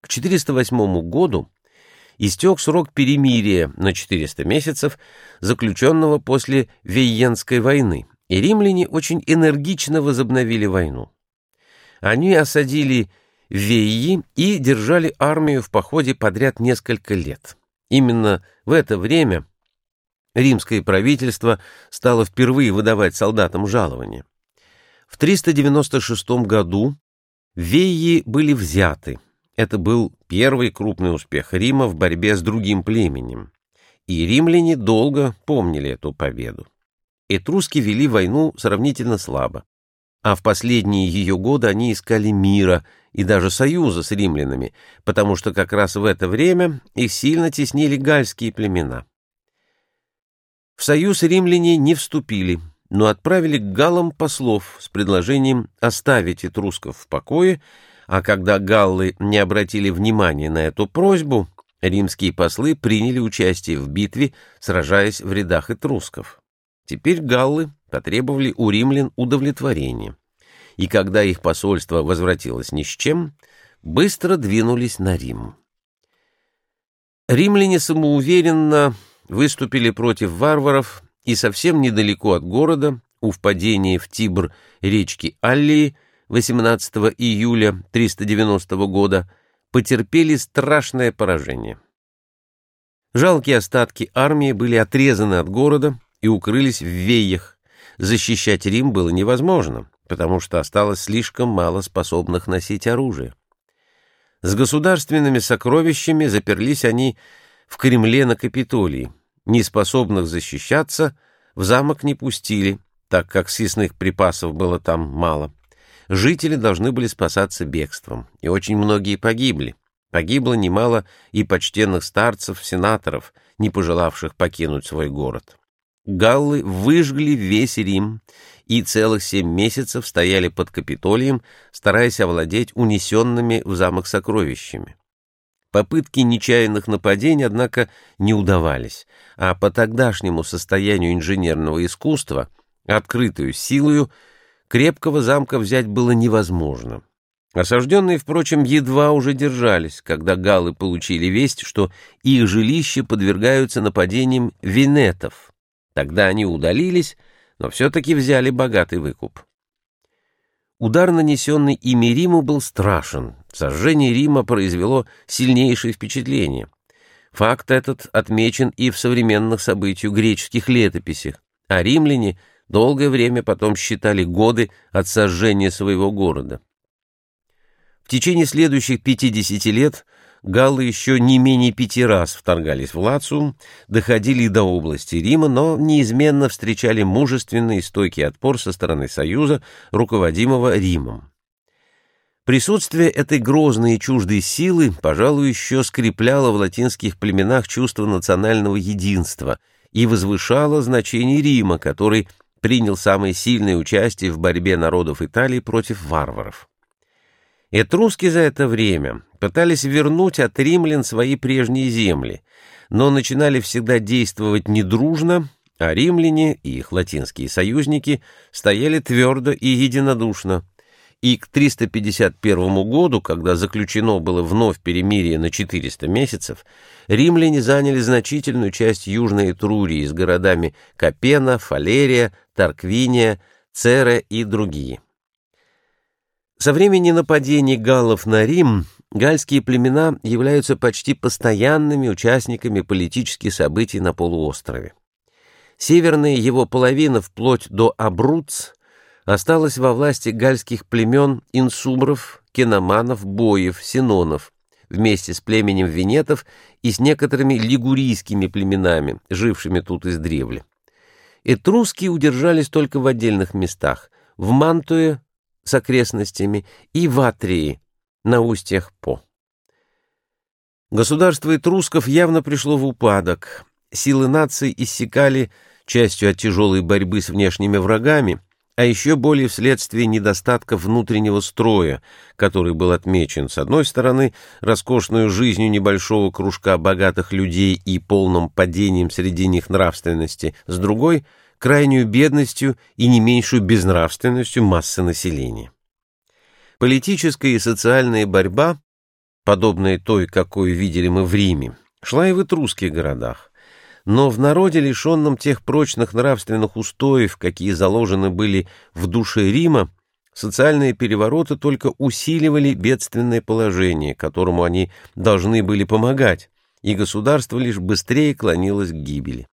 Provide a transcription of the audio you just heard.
К 408 году истек срок перемирия на 400 месяцев, заключенного после Вейенской войны, и римляне очень энергично возобновили войну. Они осадили Вейи и держали армию в походе подряд несколько лет. Именно в это время римское правительство стало впервые выдавать солдатам жалования. В 396 году Вейи были взяты. Это был первый крупный успех Рима в борьбе с другим племенем. И римляне долго помнили эту победу. Этруски вели войну сравнительно слабо. А в последние ее годы они искали мира и даже союза с римлянами, потому что как раз в это время их сильно теснили гальские племена. В союз римляне не вступили, но отправили к галлам послов с предложением оставить этрусков в покое, а когда галлы не обратили внимания на эту просьбу, римские послы приняли участие в битве, сражаясь в рядах этрусков. Теперь галлы потребовали у римлян удовлетворения, и когда их посольство возвратилось ни с чем, быстро двинулись на Рим. Римляне самоуверенно выступили против варваров и совсем недалеко от города, у впадения в Тибр речки Аллии 18 июля 390 года, потерпели страшное поражение. Жалкие остатки армии были отрезаны от города и укрылись в веях. Защищать Рим было невозможно, потому что осталось слишком мало способных носить оружие. С государственными сокровищами заперлись они в Кремле на Капитолии. Неспособных защищаться – в замок не пустили, так как съестных припасов было там мало. Жители должны были спасаться бегством, и очень многие погибли. Погибло немало и почтенных старцев-сенаторов, не пожелавших покинуть свой город. Галлы выжгли весь Рим и целых семь месяцев стояли под Капитолием, стараясь овладеть унесенными в замок сокровищами. Попытки нечаянных нападений, однако, не удавались, а по тогдашнему состоянию инженерного искусства, открытую силою, крепкого замка взять было невозможно. Осажденные, впрочем, едва уже держались, когда галлы получили весть, что их жилища подвергаются нападениям венетов. Тогда они удалились, но все-таки взяли богатый выкуп. Удар, нанесенный ими Риму, был страшен. Сожжение Рима произвело сильнейшее впечатление. Факт этот отмечен и в современных событиях греческих летописях, а римляне долгое время потом считали годы от сожжения своего города. В течение следующих 50 лет – галлы еще не менее пяти раз вторгались в Лациум, доходили до области Рима, но неизменно встречали мужественный и стойкий отпор со стороны Союза, руководимого Римом. Присутствие этой грозной и чуждой силы, пожалуй, еще скрепляло в латинских племенах чувство национального единства и возвышало значение Рима, который принял самое сильное участие в борьбе народов Италии против варваров. Этруски за это время пытались вернуть от римлян свои прежние земли, но начинали всегда действовать недружно, а римляне и их латинские союзники стояли твердо и единодушно. И к 351 году, когда заключено было вновь перемирие на 400 месяцев, римляне заняли значительную часть Южной Этрурии с городами Капена, Фалерия, Тарквиния, Цере и другие. Со времени нападений галлов на Рим гальские племена являются почти постоянными участниками политических событий на полуострове. Северная его половина, вплоть до Абруц, осталась во власти гальских племен инсубров, кеноманов, боев, синонов, вместе с племенем венетов и с некоторыми лигурийскими племенами, жившими тут издревле. Этруски удержались только в отдельных местах – в Мантуе, с окрестностями и в Атрии на устьях По. Государство этрусков явно пришло в упадок. Силы нации иссякали частью от тяжелой борьбы с внешними врагами, а еще более вследствие недостатка внутреннего строя, который был отмечен, с одной стороны, роскошную жизнью небольшого кружка богатых людей и полным падением среди них нравственности, с другой — крайнюю бедностью и не меньшую безнравственностью массы населения. Политическая и социальная борьба подобная той, какой видели мы в Риме, шла и в этрусских городах. Но в народе, лишенном тех прочных нравственных устоев, какие заложены были в душе Рима, социальные перевороты только усиливали бедственное положение, которому они должны были помогать, и государство лишь быстрее клонилось к гибели.